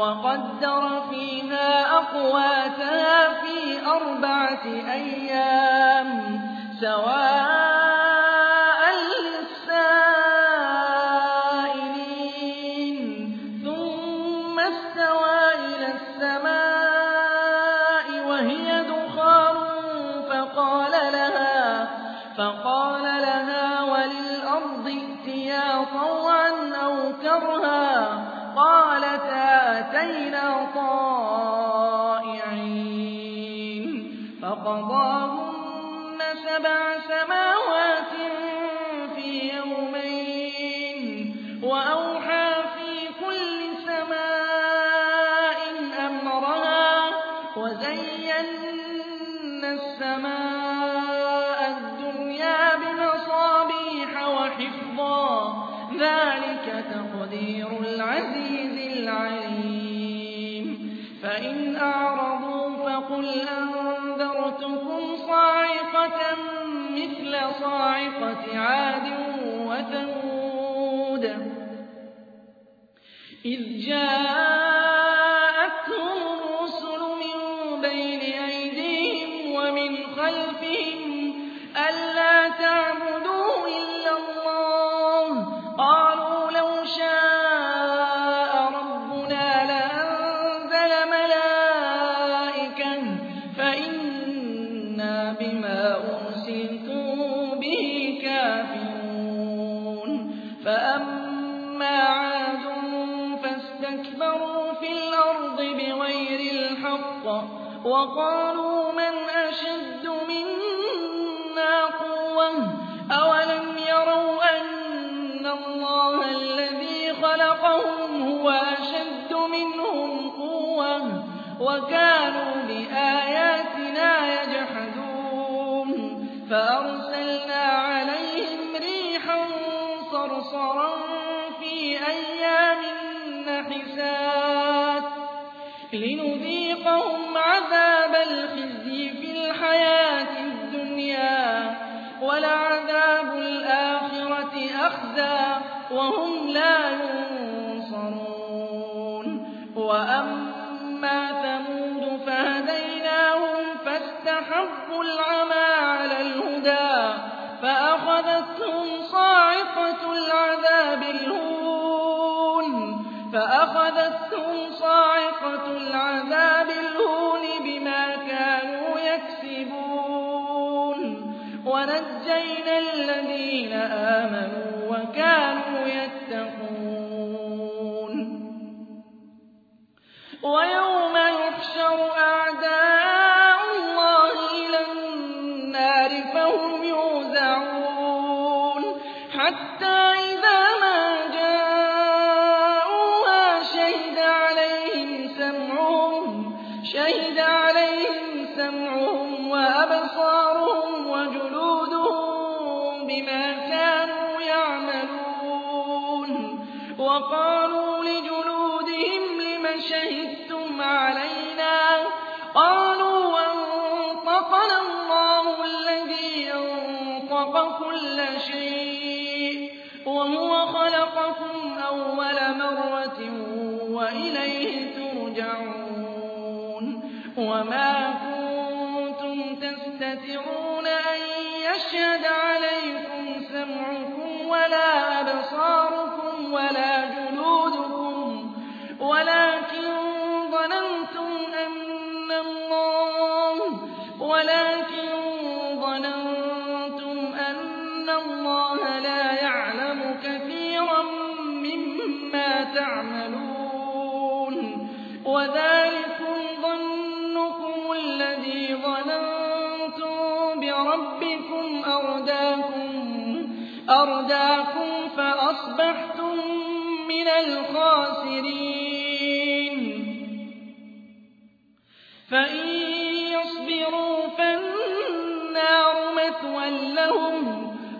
وقدر فيها أقواتها في أربعة أيام سواء أتينا طائعين فقضاهن فإن أعرضوا فقل أنذرتكم صاعقة مثل صاعقة عاد وثمود إذ جاءتهم وقالوا من أشد منا قوة؟ أولم يروا أن الله الذي خلقهم هو أشد منهم قوة؟ وكانوا بآياتنا يجحدون. فأرسلنا عليهم ريحا صرصرا في أيام نحسات لنذيقهم رب أنطق كل شيء وهو خلقكم أول مرة وإليه ترجعون وما كنتم تستترون أن يشهد عليكم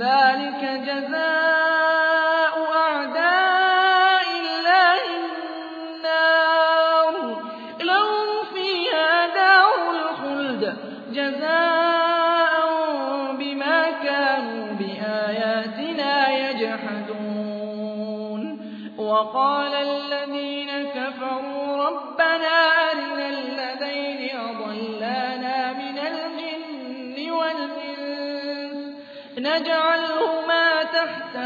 ذلك جزاء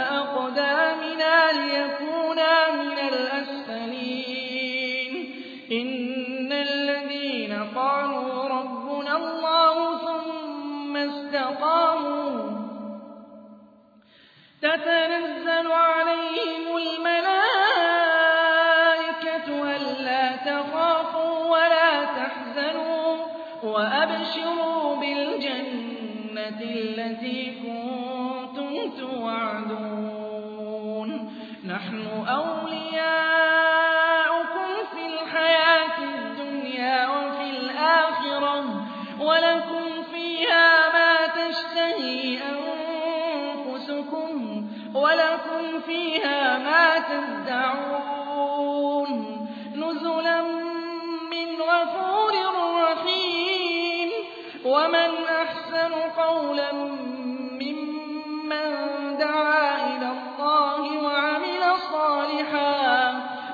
أقدامنا ليكونا من الأسفلين. إن الذين قالوا ربنا الله ثم استقاموا تتنزل عليهم نحن أولياؤكم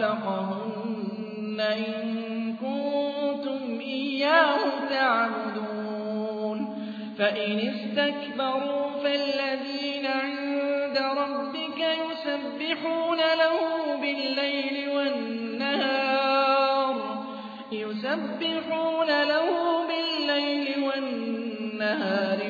خلقهن إن كنتم إياه تعبدون. فإن استكبروا فالذين عند ربك يسبحون له بالليل والنهار. يسبحون له بالليل والنهار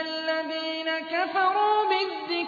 الذين كفروا بالذكر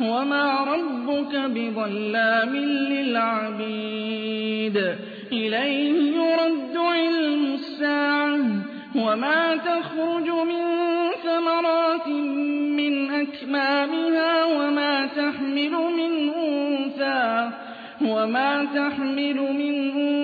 وما ربك بظلام للعبيد إليه يرد علم الساعة وما تخرج من ثمرات من أكمامها وما تحمل من أنثى وما تحمل من أنثى